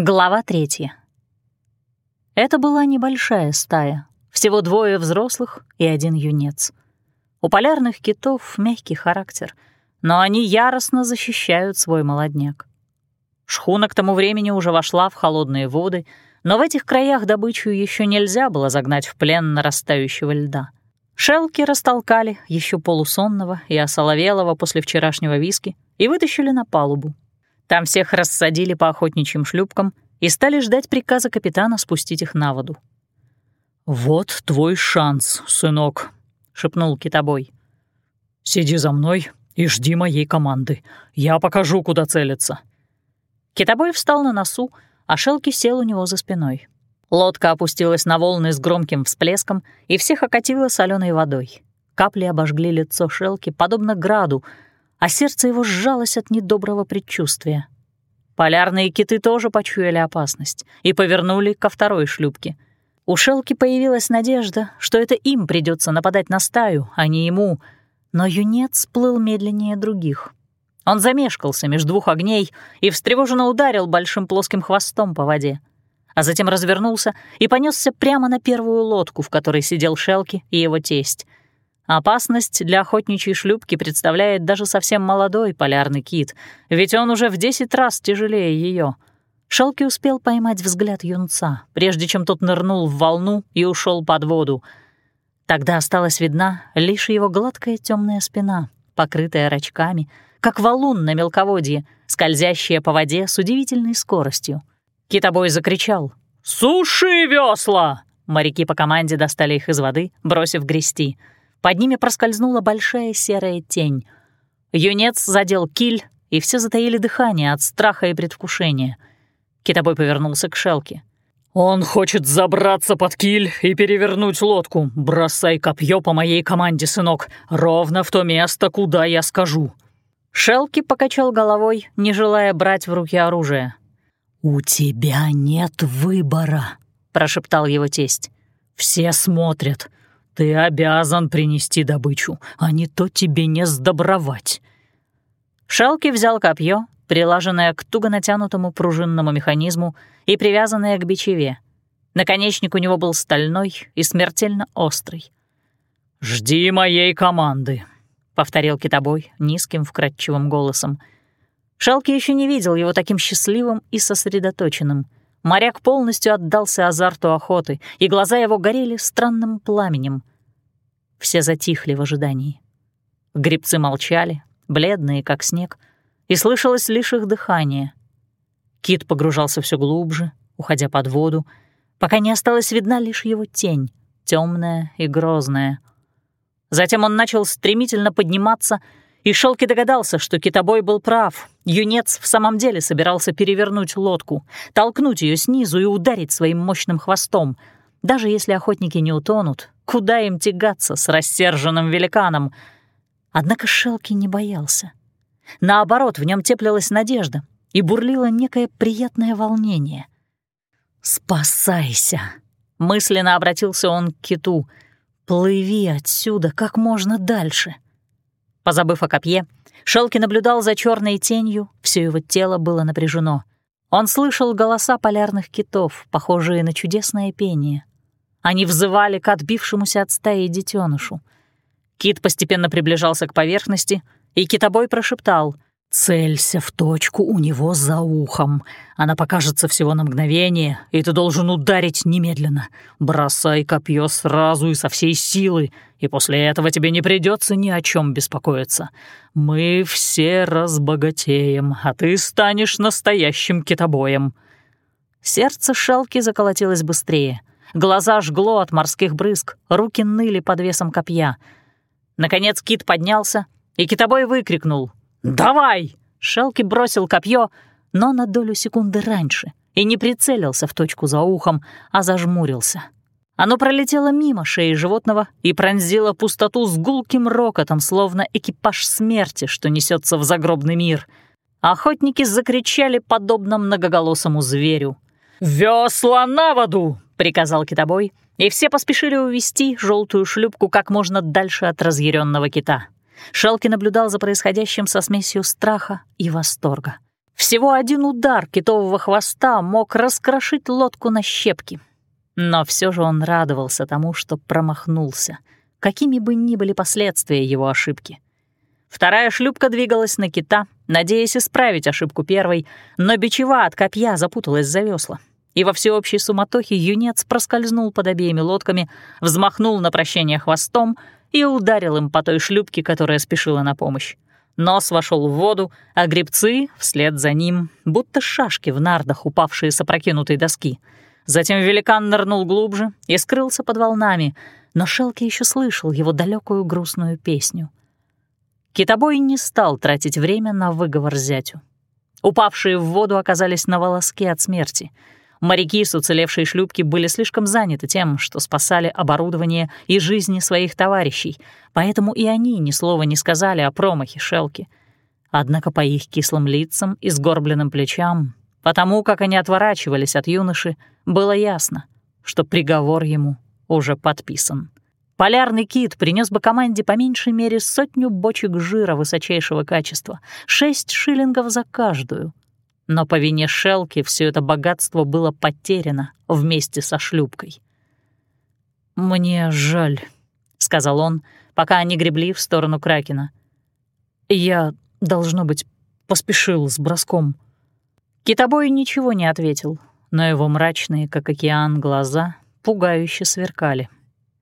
Глава третья. Это была небольшая стая, всего двое взрослых и один юнец. У полярных китов мягкий характер, но они яростно защищают свой молодняк. Шхуна к тому времени уже вошла в холодные воды, но в этих краях добычу еще нельзя было загнать в плен нарастающего льда. Шелки растолкали еще полусонного и осоловелого после вчерашнего виски и вытащили на палубу. Там всех рассадили по охотничьим шлюпкам и стали ждать приказа капитана спустить их на воду. «Вот твой шанс, сынок», — шепнул китобой. «Сиди за мной и жди моей команды. Я покажу, куда целиться». Китобой встал на носу, а Шелки сел у него за спиной. Лодка опустилась на волны с громким всплеском и всех окатила соленой водой. Капли обожгли лицо Шелки, подобно граду, а сердце его сжалось от недоброго предчувствия. Полярные киты тоже почуяли опасность и повернули ко второй шлюпке. У Шелки появилась надежда, что это им придется нападать на стаю, а не ему, но юнец плыл медленнее других. Он замешкался между двух огней и встревоженно ударил большим плоским хвостом по воде, а затем развернулся и понесся прямо на первую лодку, в которой сидел Шелки и его тесть — Опасность для охотничьей шлюпки представляет даже совсем молодой полярный кит, ведь он уже в десять раз тяжелее ее. Шелки успел поймать взгляд юнца, прежде чем тот нырнул в волну и ушел под воду. Тогда осталась видна лишь его гладкая темная спина, покрытая рачками, как валун на мелководье, скользящая по воде с удивительной скоростью. Китобой закричал «Суши весла!» Моряки по команде достали их из воды, бросив грести — под ними проскользнула большая серая тень. Юнец задел киль, и все затаили дыхание от страха и предвкушения. Китобой повернулся к Шелке. «Он хочет забраться под киль и перевернуть лодку. Бросай копье по моей команде, сынок, ровно в то место, куда я скажу». Шелки покачал головой, не желая брать в руки оружие. «У тебя нет выбора», — прошептал его тесть. «Все смотрят. Ты обязан принести добычу, а не то тебе не сдобровать». Шелки взял копье, прилаженное к туго натянутому пружинному механизму и привязанное к бичеве. Наконечник у него был стальной и смертельно острый. «Жди моей команды», — повторил китобой низким вкрадчивым голосом. Шелки еще не видел его таким счастливым и сосредоточенным — Моряк полностью отдался азарту охоты, и глаза его горели странным пламенем. Все затихли в ожидании. Грибцы молчали, бледные, как снег, и слышалось лишь их дыхание. Кит погружался все глубже, уходя под воду, пока не осталась видна лишь его тень, темная и грозная. Затем он начал стремительно подниматься — и Шелки догадался, что китобой был прав. Юнец в самом деле собирался перевернуть лодку, толкнуть ее снизу и ударить своим мощным хвостом. Даже если охотники не утонут, куда им тягаться с рассерженным великаном? Однако Шелки не боялся. Наоборот, в нем теплилась надежда и бурлило некое приятное волнение. «Спасайся!» — мысленно обратился он к киту. «Плыви отсюда как можно дальше!» Позабыв о копье, Шелки наблюдал за черной тенью, все его тело было напряжено. Он слышал голоса полярных китов, похожие на чудесное пение. Они взывали к отбившемуся от стаи детенышу. Кит постепенно приближался к поверхности, и китобой прошептал — «Целься в точку у него за ухом. Она покажется всего на мгновение, и ты должен ударить немедленно. Бросай копье сразу и со всей силы, и после этого тебе не придется ни о чем беспокоиться. Мы все разбогатеем, а ты станешь настоящим китобоем». Сердце Шелки заколотилось быстрее. Глаза жгло от морских брызг, руки ныли под весом копья. Наконец кит поднялся, и китобой выкрикнул — «Давай!» Шелки бросил копье, но на долю секунды раньше и не прицелился в точку за ухом, а зажмурился. Оно пролетело мимо шеи животного и пронзило пустоту с гулким рокотом, словно экипаж смерти, что несется в загробный мир. Охотники закричали подобно многоголосому зверю. «Весла на воду!» — приказал китобой, и все поспешили увести желтую шлюпку как можно дальше от разъяренного кита. Шелки наблюдал за происходящим со смесью страха и восторга. Всего один удар китового хвоста мог раскрошить лодку на щепки. Но все же он радовался тому, что промахнулся, какими бы ни были последствия его ошибки. Вторая шлюпка двигалась на кита, надеясь исправить ошибку первой, но бичева от копья запуталась за весла. И во всеобщей суматохе юнец проскользнул под обеими лодками, взмахнул на прощение хвостом и ударил им по той шлюпке, которая спешила на помощь. Нос вошел в воду, а гребцы вслед за ним, будто шашки в нардах, упавшие с опрокинутой доски. Затем великан нырнул глубже и скрылся под волнами, но Шелки еще слышал его далекую грустную песню. Китобой не стал тратить время на выговор зятю. Упавшие в воду оказались на волоске от смерти. Моряки с уцелевшей шлюпки были слишком заняты тем, что спасали оборудование и жизни своих товарищей, поэтому и они ни слова не сказали о промахе Шелки. Однако по их кислым лицам и сгорбленным плечам, потому как они отворачивались от юноши, было ясно, что приговор ему уже подписан. Полярный кит принес бы команде по меньшей мере сотню бочек жира высочайшего качества, шесть шиллингов за каждую. Но по вине Шелки все это богатство было потеряно вместе со шлюпкой. «Мне жаль», — сказал он, пока они гребли в сторону Кракена. «Я, должно быть, поспешил с броском». Китобой ничего не ответил, но его мрачные, как океан, глаза пугающе сверкали.